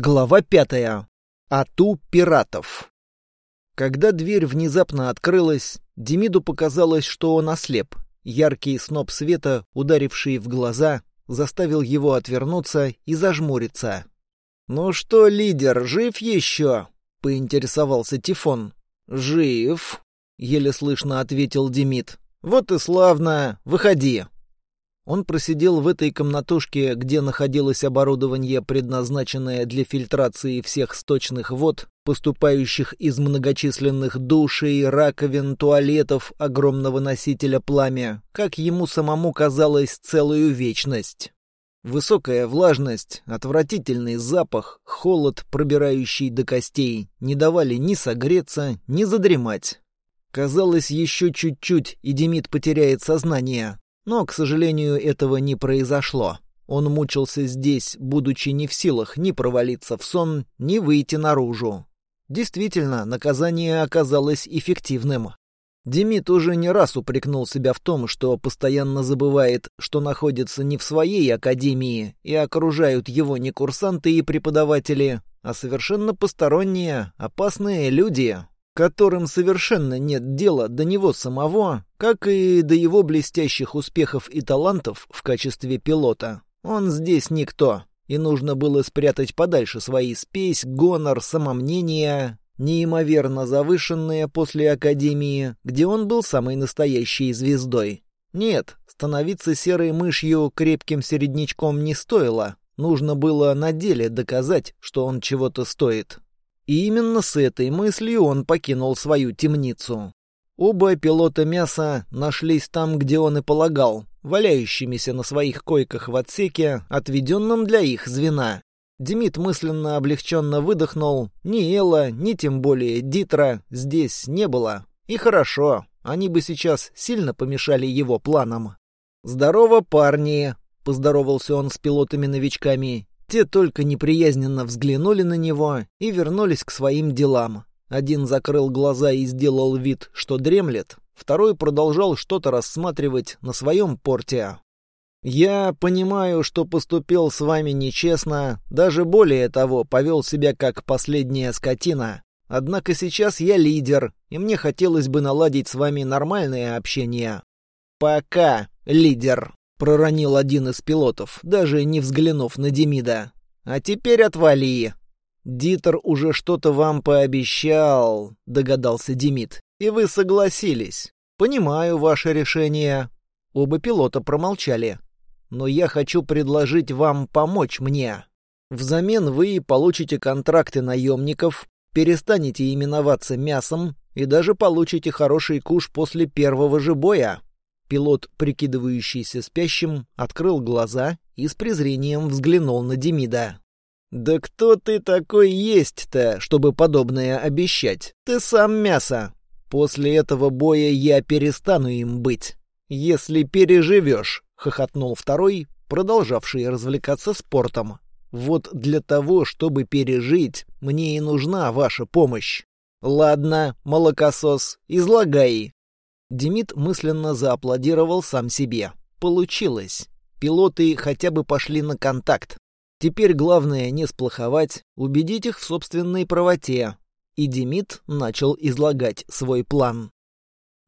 Глава пятая. Ату пиратов. Когда дверь внезапно открылась, Демиду показалось, что он ослеп. Яркий сноп света, ударивший в глаза, заставил его отвернуться и зажмуриться. «Ну что, лидер, жив еще?» — поинтересовался Тифон. «Жив», — еле слышно ответил Демид. «Вот и славно. Выходи». Он просидел в этой комнатушке, где находилось оборудование, предназначенное для фильтрации всех сточных вод, поступающих из многочисленных душей, раковин, туалетов огромного носителя пламя, как ему самому казалось целую вечность. Высокая влажность, отвратительный запах, холод, пробирающий до костей, не давали ни согреться, ни задремать. Казалось, еще чуть-чуть, и Демид потеряет сознание. Но, к сожалению, этого не произошло. Он мучился здесь, будучи не в силах ни провалиться в сон, ни выйти наружу. Действительно, наказание оказалось эффективным. Демид уже не раз упрекнул себя в том, что постоянно забывает, что находится не в своей академии, и окружают его не курсанты и преподаватели, а совершенно посторонние, опасные люди, которым совершенно нет дела до него самого, как и до его блестящих успехов и талантов в качестве пилота. Он здесь никто, и нужно было спрятать подальше свои спесь, гонор, самомнение, неимоверно завышенные после Академии, где он был самой настоящей звездой. Нет, становиться серой мышью крепким середнячком не стоило. Нужно было на деле доказать, что он чего-то стоит. И именно с этой мыслью он покинул свою темницу. Оба пилота мяса нашлись там, где он и полагал, валяющимися на своих койках в отсеке, отведенном для их звена. Демид мысленно облегченно выдохнул. Ни Элла, ни тем более Дитра здесь не было. И хорошо, они бы сейчас сильно помешали его планам. «Здорово, парни!» — поздоровался он с пилотами-новичками. Те только неприязненно взглянули на него и вернулись к своим делам. Один закрыл глаза и сделал вид, что дремлет, второй продолжал что-то рассматривать на своем порте. «Я понимаю, что поступил с вами нечестно, даже более того, повел себя как последняя скотина. Однако сейчас я лидер, и мне хотелось бы наладить с вами нормальное общение. Пока, лидер!» — проронил один из пилотов, даже не взглянув на Демида. «А теперь отвали!» «Дитер уже что-то вам пообещал», — догадался Демид, — «и вы согласились. Понимаю ваше решение». Оба пилота промолчали. «Но я хочу предложить вам помочь мне. Взамен вы получите контракты наемников, перестанете именоваться мясом и даже получите хороший куш после первого же боя. Пилот, прикидывающийся спящим, открыл глаза и с презрением взглянул на Демида. «Да кто ты такой есть-то, чтобы подобное обещать? Ты сам мясо. После этого боя я перестану им быть. Если переживешь», — хохотнул второй, продолжавший развлекаться спортом. «Вот для того, чтобы пережить, мне и нужна ваша помощь. Ладно, молокосос, излагай. Демид мысленно зааплодировал сам себе. Получилось. Пилоты хотя бы пошли на контакт. Теперь главное не сплоховать, убедить их в собственной правоте. И Демид начал излагать свой план.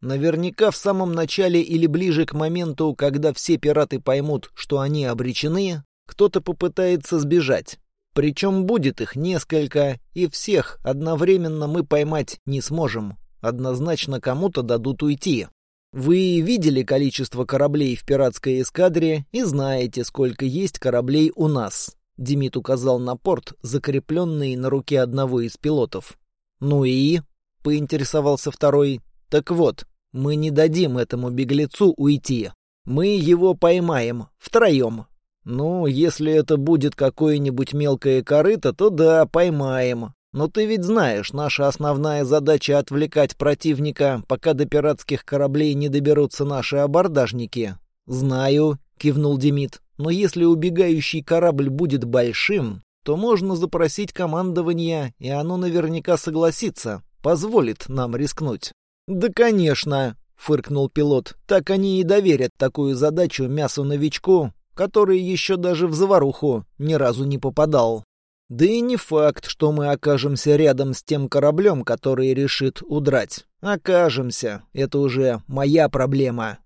Наверняка в самом начале или ближе к моменту, когда все пираты поймут, что они обречены, кто-то попытается сбежать. Причем будет их несколько, и всех одновременно мы поймать не сможем. Однозначно кому-то дадут уйти. Вы видели количество кораблей в пиратской эскадре и знаете, сколько есть кораблей у нас. Демид указал на порт, закрепленный на руке одного из пилотов. «Ну и?» — поинтересовался второй. «Так вот, мы не дадим этому беглецу уйти. Мы его поймаем, втроем. Ну, если это будет какое-нибудь мелкое корыто, то да, поймаем. Но ты ведь знаешь, наша основная задача — отвлекать противника, пока до пиратских кораблей не доберутся наши абордажники. «Знаю», — кивнул Демид, — «но если убегающий корабль будет большим, то можно запросить командование, и оно наверняка согласится, позволит нам рискнуть». «Да, конечно», — фыркнул пилот, — «так они и доверят такую задачу мясу-новичку, который еще даже в заваруху ни разу не попадал». Да и не факт, что мы окажемся рядом с тем кораблем, который решит удрать. Окажемся. Это уже моя проблема.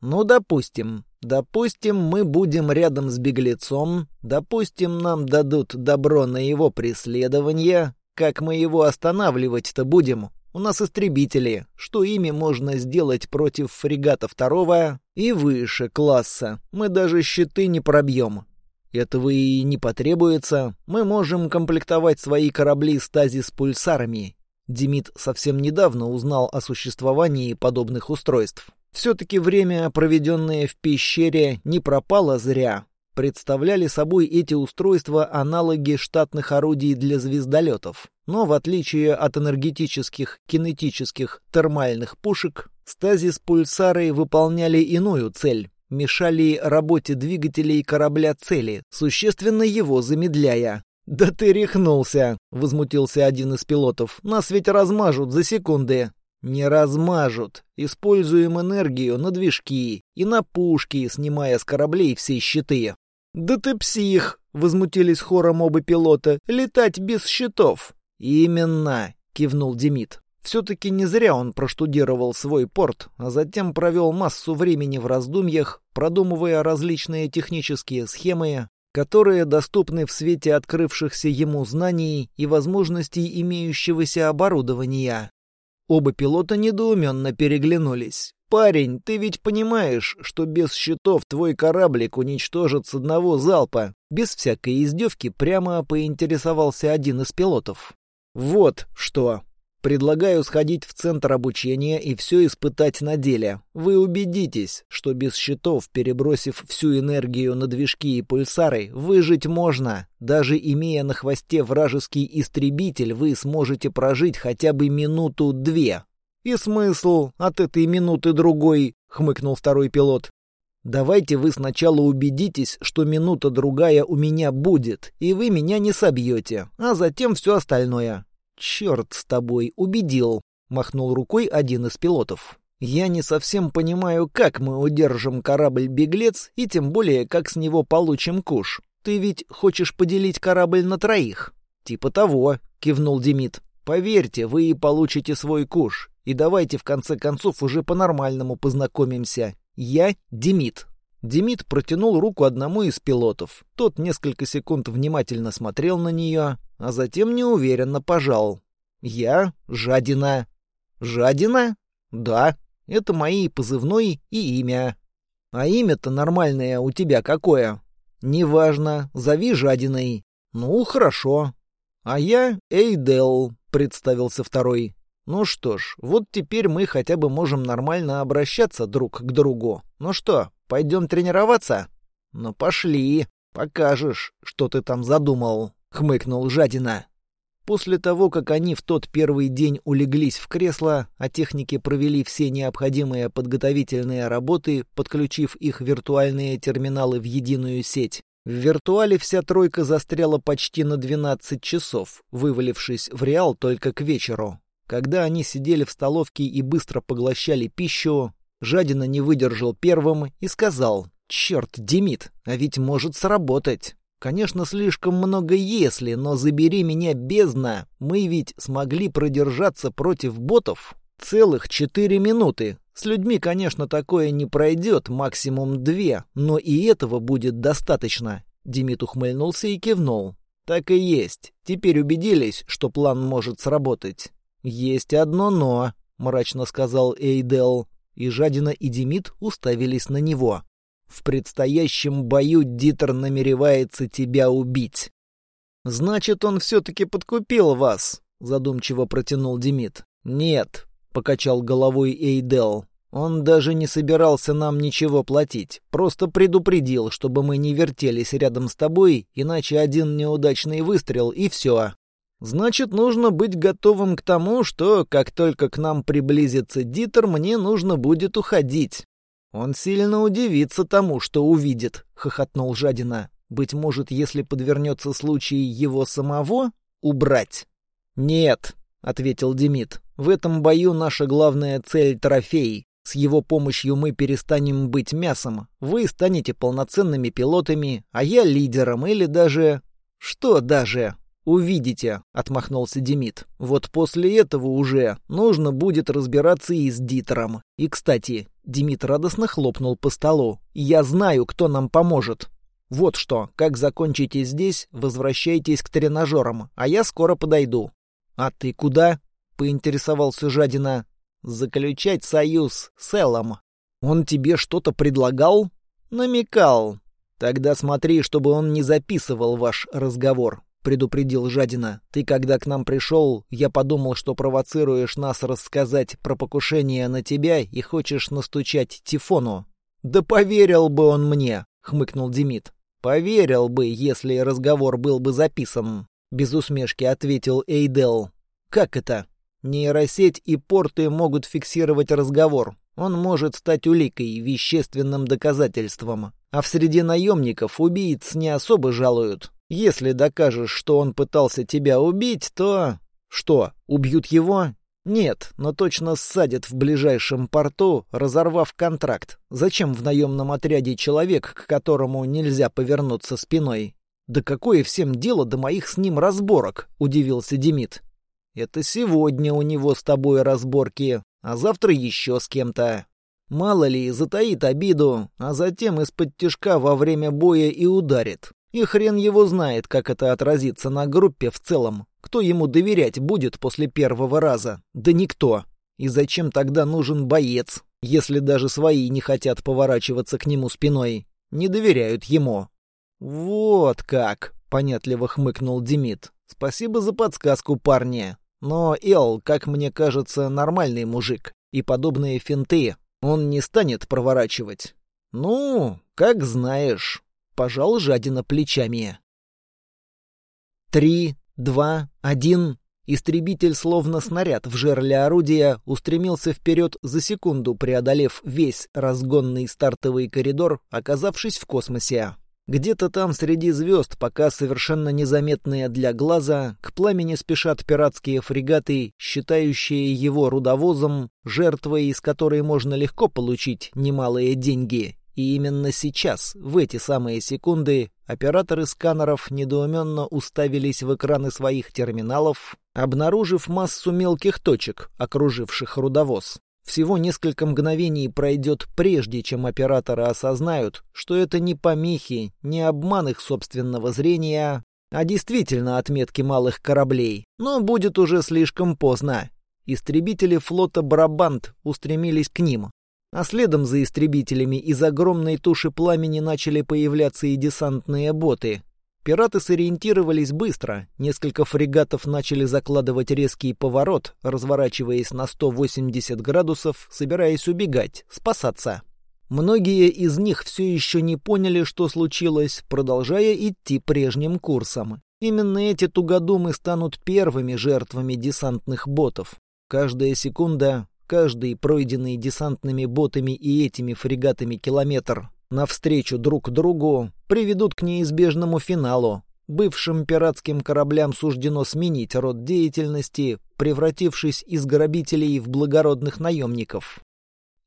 Ну, допустим. Допустим, мы будем рядом с беглецом. Допустим, нам дадут добро на его преследование. Как мы его останавливать-то будем? У нас истребители. Что ими можно сделать против фрегата второго и выше класса? Мы даже щиты не пробьем. Этого и не потребуется. Мы можем комплектовать свои корабли стазис-пульсарами. Демид совсем недавно узнал о существовании подобных устройств. Все-таки время, проведенное в пещере, не пропало зря. Представляли собой эти устройства аналоги штатных орудий для звездолетов. Но в отличие от энергетических, кинетических, термальных пушек, стазис-пульсары выполняли иную цель мешали работе двигателей корабля цели, существенно его замедляя. «Да ты рехнулся!» — возмутился один из пилотов. «Нас ведь размажут за секунды!» «Не размажут. Используем энергию на движки и на пушки, снимая с кораблей все щиты». «Да ты псих!» — возмутились хором оба пилота. «Летать без щитов!» «Именно!» — кивнул Демид. Все-таки не зря он проштудировал свой порт, а затем провел массу времени в раздумьях, продумывая различные технические схемы, которые доступны в свете открывшихся ему знаний и возможностей имеющегося оборудования. Оба пилота недоуменно переглянулись. «Парень, ты ведь понимаешь, что без щитов твой кораблик уничтожит с одного залпа?» Без всякой издевки прямо поинтересовался один из пилотов. «Вот что!» Предлагаю сходить в центр обучения и все испытать на деле. Вы убедитесь, что без щитов, перебросив всю энергию на движки и пульсары, выжить можно. Даже имея на хвосте вражеский истребитель, вы сможете прожить хотя бы минуту-две. «И смысл от этой минуты другой?» — хмыкнул второй пилот. «Давайте вы сначала убедитесь, что минута-другая у меня будет, и вы меня не собьете, а затем все остальное. «Черт с тобой, убедил!» — махнул рукой один из пилотов. «Я не совсем понимаю, как мы удержим корабль-беглец, и тем более, как с него получим куш. Ты ведь хочешь поделить корабль на троих?» «Типа того», — кивнул Демид. «Поверьте, вы и получите свой куш. И давайте в конце концов уже по-нормальному познакомимся. Я Демид». Демид протянул руку одному из пилотов. Тот несколько секунд внимательно смотрел на нее, а затем неуверенно пожал. «Я Жадина». «Жадина?» «Да, это мои позывной и имя». «А имя-то нормальное у тебя какое?» «Неважно, зови Жадиной». «Ну, хорошо». «А я Эйдел», — представился второй. «Ну что ж, вот теперь мы хотя бы можем нормально обращаться друг к другу. Ну что, пойдем тренироваться?» «Ну пошли, покажешь, что ты там задумал». — хмыкнул Жадина. После того, как они в тот первый день улеглись в кресло, а техники провели все необходимые подготовительные работы, подключив их виртуальные терминалы в единую сеть, в виртуале вся тройка застряла почти на 12 часов, вывалившись в реал только к вечеру. Когда они сидели в столовке и быстро поглощали пищу, Жадина не выдержал первым и сказал «Черт, Демид, а ведь может сработать». Конечно, слишком много «если», но забери меня бездна, мы ведь смогли продержаться против ботов целых четыре минуты. С людьми, конечно, такое не пройдет, максимум две, но и этого будет достаточно. Демид ухмыльнулся и кивнул. Так и есть. Теперь убедились, что план может сработать. Есть одно «но», — мрачно сказал Эйдел. И Жадина и Демид уставились на него. В предстоящем бою Дитер намеревается тебя убить. Значит, он все-таки подкупил вас, задумчиво протянул Демид. Нет, покачал головой Эйдел. Он даже не собирался нам ничего платить, просто предупредил, чтобы мы не вертелись рядом с тобой, иначе один неудачный выстрел и все. Значит, нужно быть готовым к тому, что, как только к нам приблизится Дитер, мне нужно будет уходить. «Он сильно удивится тому, что увидит», — хохотнул Жадина. «Быть может, если подвернется случай его самого, убрать?» «Нет», — ответил Демид. «В этом бою наша главная цель — трофей. С его помощью мы перестанем быть мясом. Вы станете полноценными пилотами, а я лидером или даже...» «Что даже?» «Увидите», — отмахнулся Демид. «Вот после этого уже нужно будет разбираться и с Дитером. И, кстати, Демид радостно хлопнул по столу. «Я знаю, кто нам поможет. Вот что, как закончите здесь, возвращайтесь к тренажерам, а я скоро подойду». «А ты куда?» — поинтересовался Жадина. «Заключать союз с Эллом». «Он тебе что-то предлагал?» «Намекал. Тогда смотри, чтобы он не записывал ваш разговор. — предупредил Жадина. «Ты, когда к нам пришел, я подумал, что провоцируешь нас рассказать про покушение на тебя и хочешь настучать Тифону». «Да поверил бы он мне!» — хмыкнул Демид. «Поверил бы, если разговор был бы записан», — без усмешки ответил Эйдел. «Как это?» «Нейросеть и порты могут фиксировать разговор. Он может стать уликой, вещественным доказательством. А в среде наемников убийц не особо жалуют. Если докажешь, что он пытался тебя убить, то... Что, убьют его? Нет, но точно ссадят в ближайшем порту, разорвав контракт. Зачем в наемном отряде человек, к которому нельзя повернуться спиной? Да какое всем дело до моих с ним разборок, удивился Демид. Это сегодня у него с тобой разборки, а завтра еще с кем-то. Мало ли, затаит обиду, а затем из-под тишка во время боя и ударит. И хрен его знает, как это отразится на группе в целом. Кто ему доверять будет после первого раза? Да никто. И зачем тогда нужен боец, если даже свои не хотят поворачиваться к нему спиной? Не доверяют ему. «Вот как!» — понятливо хмыкнул Демид. «Спасибо за подсказку, парни. Но Эл, как мне кажется, нормальный мужик. И подобные финты он не станет проворачивать. Ну, как знаешь» пожал жадина плечами. Три, два, один. Истребитель, словно снаряд в жерле орудия, устремился вперед за секунду, преодолев весь разгонный стартовый коридор, оказавшись в космосе. Где-то там среди звезд, пока совершенно незаметные для глаза, к пламени спешат пиратские фрегаты, считающие его рудовозом, жертвой, из которой можно легко получить немалые деньги, и именно сейчас, в эти самые секунды, операторы сканеров недоуменно уставились в экраны своих терминалов, обнаружив массу мелких точек, окруживших рудовоз. Всего несколько мгновений пройдет, прежде чем операторы осознают, что это не помехи, не обман их собственного зрения, а действительно отметки малых кораблей. Но будет уже слишком поздно. Истребители флота «Брабант» устремились к ним, а следом за истребителями из огромной туши пламени начали появляться и десантные боты. Пираты сориентировались быстро, несколько фрегатов начали закладывать резкий поворот, разворачиваясь на 180 градусов, собираясь убегать, спасаться. Многие из них все еще не поняли, что случилось, продолжая идти прежним курсом. Именно эти тугодумы станут первыми жертвами десантных ботов. Каждая секунда Каждый пройденный десантными ботами и этими фрегатами километр навстречу друг другу приведут к неизбежному финалу. Бывшим пиратским кораблям суждено сменить род деятельности, превратившись из грабителей в благородных наемников.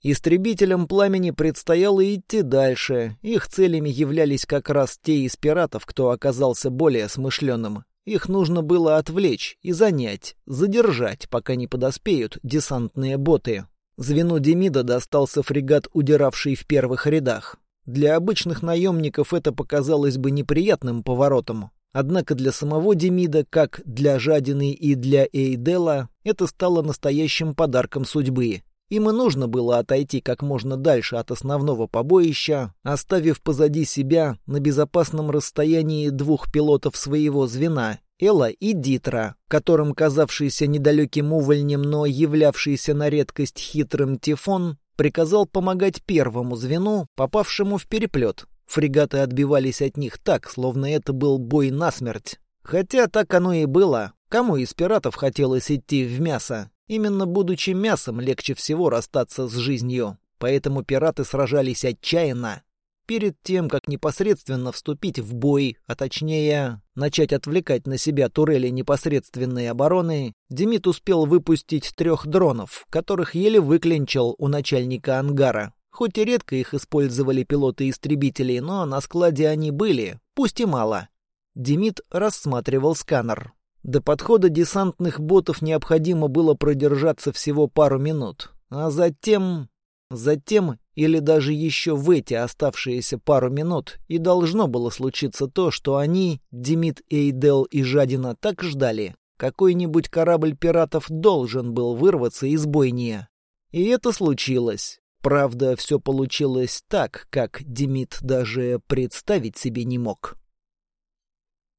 Истребителям пламени предстояло идти дальше. Их целями являлись как раз те из пиратов, кто оказался более смышленым. Их нужно было отвлечь и занять, задержать, пока не подоспеют десантные боты. Звену Демида достался фрегат, удиравший в первых рядах. Для обычных наемников это показалось бы неприятным поворотом. Однако для самого Демида, как для Жадины и для Эйдела, это стало настоящим подарком судьбы. Им и нужно было отойти как можно дальше от основного побоища, оставив позади себя на безопасном расстоянии двух пилотов своего звена, Элла и Дитра, которым казавшийся недалеким увольнем, но являвшийся на редкость хитрым Тифон, приказал помогать первому звену, попавшему в переплет. Фрегаты отбивались от них так, словно это был бой насмерть. Хотя так оно и было. Кому из пиратов хотелось идти в мясо? Именно будучи мясом легче всего расстаться с жизнью, поэтому пираты сражались отчаянно. Перед тем, как непосредственно вступить в бой, а точнее начать отвлекать на себя турели непосредственной обороны, Демид успел выпустить трех дронов, которых еле выклинчил у начальника ангара. Хоть и редко их использовали пилоты истребителей, но на складе они были, пусть и мало. Демид рассматривал сканер. До подхода десантных ботов необходимо было продержаться всего пару минут. А затем... Затем, или даже еще в эти оставшиеся пару минут, и должно было случиться то, что они, Демид, Эйдел и Жадина, так ждали. Какой-нибудь корабль пиратов должен был вырваться из бойни. И это случилось. Правда, все получилось так, как Демид даже представить себе не мог.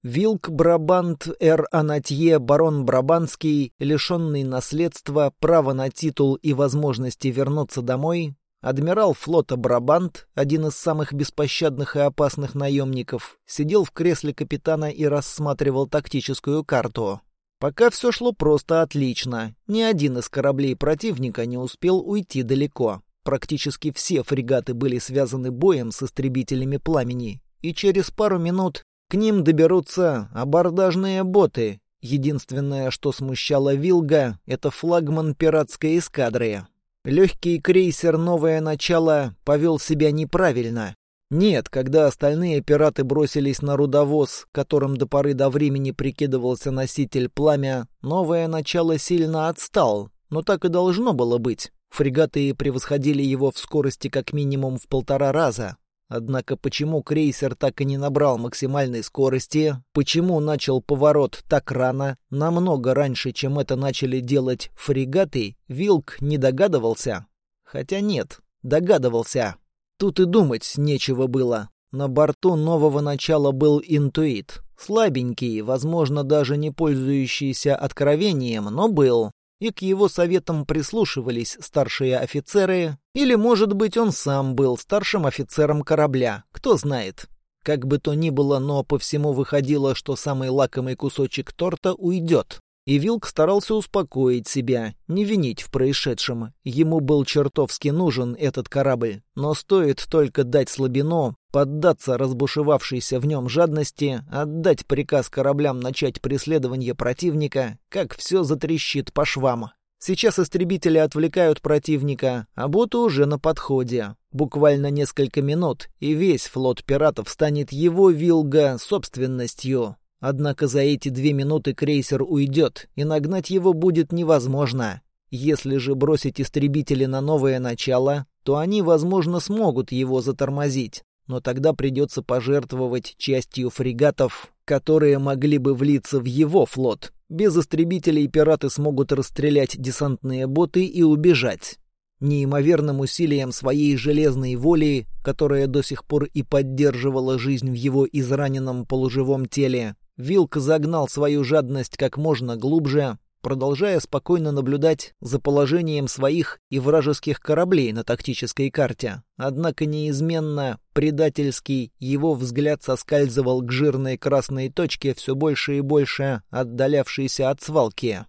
Вилк Брабант Эр Анатье барон Брабанский, лишенный наследства, права на титул и возможности вернуться домой, адмирал флота Брабант, один из самых беспощадных и опасных наемников, сидел в кресле капитана и рассматривал тактическую карту. Пока все шло просто отлично. Ни один из кораблей противника не успел уйти далеко. Практически все фрегаты были связаны боем с истребителями пламени, и через пару минут к ним доберутся абордажные боты. Единственное, что смущало Вилга, это флагман пиратской эскадры. Легкий крейсер «Новое начало» повел себя неправильно. Нет, когда остальные пираты бросились на рудовоз, которым до поры до времени прикидывался носитель пламя, «Новое начало» сильно отстал, но так и должно было быть. Фрегаты превосходили его в скорости как минимум в полтора раза, Однако почему крейсер так и не набрал максимальной скорости, почему начал поворот так рано, намного раньше, чем это начали делать фрегаты, Вилк не догадывался. Хотя нет, догадывался. Тут и думать нечего было. На борту нового начала был интуит. Слабенький, возможно, даже не пользующийся откровением, но был и к его советам прислушивались старшие офицеры, или, может быть, он сам был старшим офицером корабля, кто знает. Как бы то ни было, но по всему выходило, что самый лакомый кусочек торта уйдет. И Вилк старался успокоить себя, не винить в происшедшем. Ему был чертовски нужен этот корабль. Но стоит только дать слабину, поддаться разбушевавшейся в нем жадности, отдать приказ кораблям начать преследование противника, как все затрещит по швам. Сейчас истребители отвлекают противника, а боты уже на подходе. Буквально несколько минут, и весь флот пиратов станет его вилга собственностью. Однако за эти две минуты крейсер уйдет, и нагнать его будет невозможно. Если же бросить истребители на новое начало, то они, возможно, смогут его затормозить. Но тогда придется пожертвовать частью фрегатов, которые могли бы влиться в его флот. Без истребителей пираты смогут расстрелять десантные боты и убежать. Неимоверным усилием своей железной воли, которая до сих пор и поддерживала жизнь в его израненном полуживом теле, Вилк загнал свою жадность как можно глубже, продолжая спокойно наблюдать за положением своих и вражеских кораблей на тактической карте. Однако неизменно предательский его взгляд соскальзывал к жирной красной точке, все больше и больше отдалявшейся от свалки.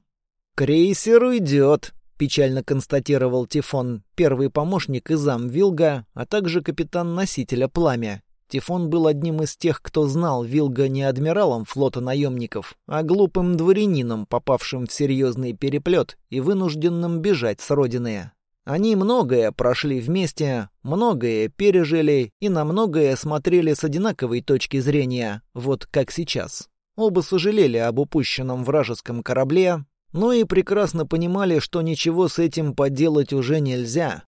«Крейсер уйдет», — печально констатировал Тифон, первый помощник и зам Вилга, а также капитан носителя «Пламя». Тифон был одним из тех, кто знал Вилга не адмиралом флота наемников, а глупым дворянином, попавшим в серьезный переплет и вынужденным бежать с родины. Они многое прошли вместе, многое пережили и на многое смотрели с одинаковой точки зрения, вот как сейчас. Оба сожалели об упущенном вражеском корабле, но и прекрасно понимали, что ничего с этим поделать уже нельзя.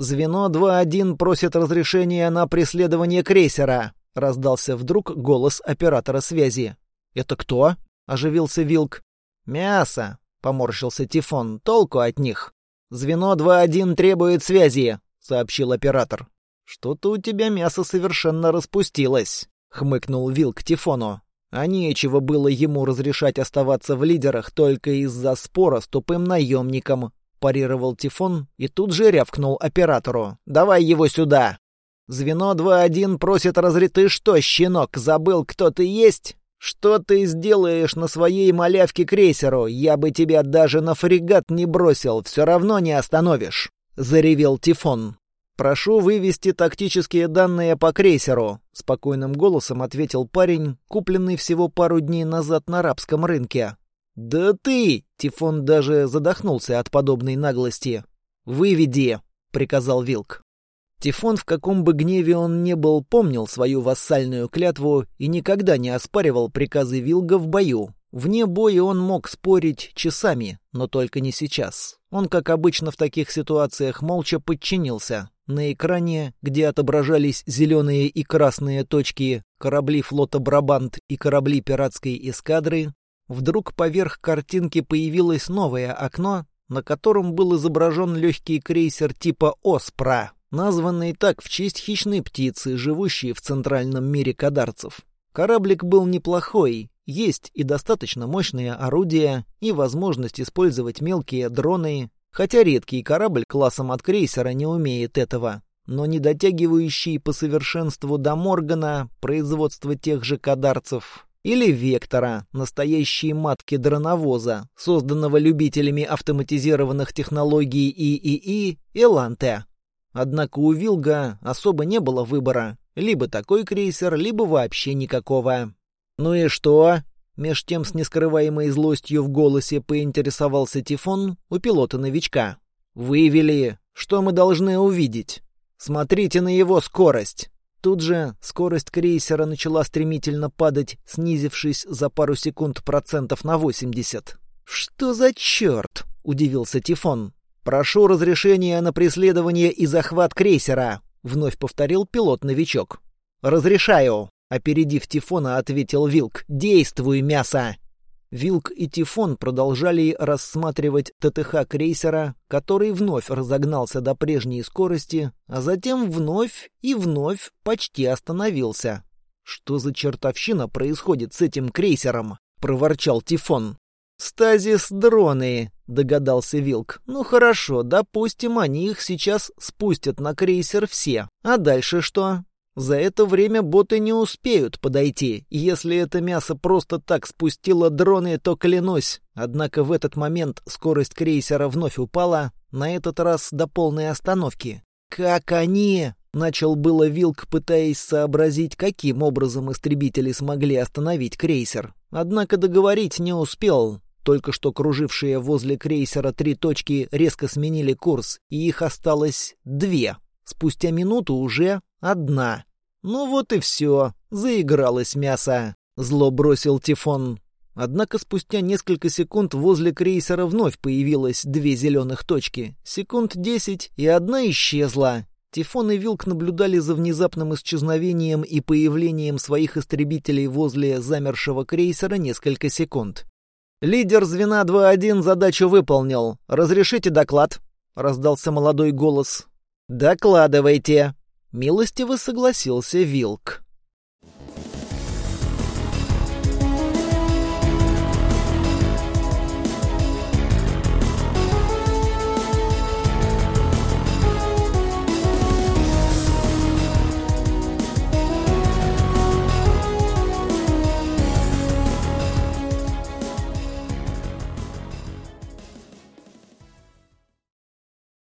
«Звено 2-1 просит разрешения на преследование крейсера», — раздался вдруг голос оператора связи. «Это кто?» — оживился Вилк. «Мясо», — поморщился Тифон. «Толку от них». «Звено 2-1 требует связи», — сообщил оператор. «Что-то у тебя мясо совершенно распустилось», — хмыкнул Вилк Тифону. А нечего было ему разрешать оставаться в лидерах только из-за спора с тупым наемником, парировал Тифон и тут же рявкнул оператору. «Давай его сюда!» «Звено 2-1 просит разри... Ты что, щенок, забыл, кто ты есть?» «Что ты сделаешь на своей малявке крейсеру? Я бы тебя даже на фрегат не бросил, все равно не остановишь!» — заревел Тифон. «Прошу вывести тактические данные по крейсеру», — спокойным голосом ответил парень, купленный всего пару дней назад на арабском рынке. «Да ты!» — Тифон даже задохнулся от подобной наглости. «Выведи!» — приказал Вилк. Тифон, в каком бы гневе он не был, помнил свою вассальную клятву и никогда не оспаривал приказы Вилга в бою. Вне боя он мог спорить часами, но только не сейчас. Он, как обычно в таких ситуациях, молча подчинился. На экране, где отображались зеленые и красные точки, корабли флота «Брабант» и корабли пиратской эскадры, вдруг поверх картинки появилось новое окно, на котором был изображен легкий крейсер типа «Оспра», названный так в честь хищной птицы, живущей в центральном мире кадарцев. Кораблик был неплохой, есть и достаточно мощные орудия, и возможность использовать мелкие дроны, хотя редкий корабль классом от крейсера не умеет этого. Но не дотягивающий по совершенству до Моргана, производства тех же кадарцев, или Вектора, настоящей матки дроновоза, созданного любителями автоматизированных технологий ИИИ, Эланте. Однако у Вилга особо не было выбора. Либо такой крейсер, либо вообще никакого. «Ну и что?» Меж тем с нескрываемой злостью в голосе поинтересовался Тифон у пилота-новичка. «Вывели. Что мы должны увидеть? Смотрите на его скорость!» Тут же скорость крейсера начала стремительно падать, снизившись за пару секунд процентов на 80. «Что за черт?» — удивился Тифон. «Прошу разрешения на преследование и захват крейсера», — вновь повторил пилот-новичок. «Разрешаю», — опередив Тифона, ответил Вилк. «Действуй, мясо!» Вилк и Тифон продолжали рассматривать ТТХ крейсера, который вновь разогнался до прежней скорости, а затем вновь и вновь почти остановился. «Что за чертовщина происходит с этим крейсером?» — проворчал Тифон. «Стазис-дроны», — догадался Вилк. «Ну хорошо, допустим, они их сейчас спустят на крейсер все. А дальше что? За это время боты не успеют подойти. Если это мясо просто так спустило дроны, то клянусь. Однако в этот момент скорость крейсера вновь упала, на этот раз до полной остановки. «Как они?» — начал было Вилк, пытаясь сообразить, каким образом истребители смогли остановить крейсер. Однако договорить не успел. Только что кружившие возле крейсера три точки резко сменили курс, и их осталось две. Спустя минуту уже одна. Ну вот и все, заигралось мясо. Зло бросил Тифон. Однако спустя несколько секунд возле крейсера вновь появилось две зеленых точки. Секунд десять, и одна исчезла. Тифон и Вилк наблюдали за внезапным исчезновением и появлением своих истребителей возле замершего крейсера несколько секунд. «Лидер звена 2-1 задачу выполнил. Разрешите доклад?» — раздался молодой голос. «Докладывайте!» — милостиво согласился Вилк.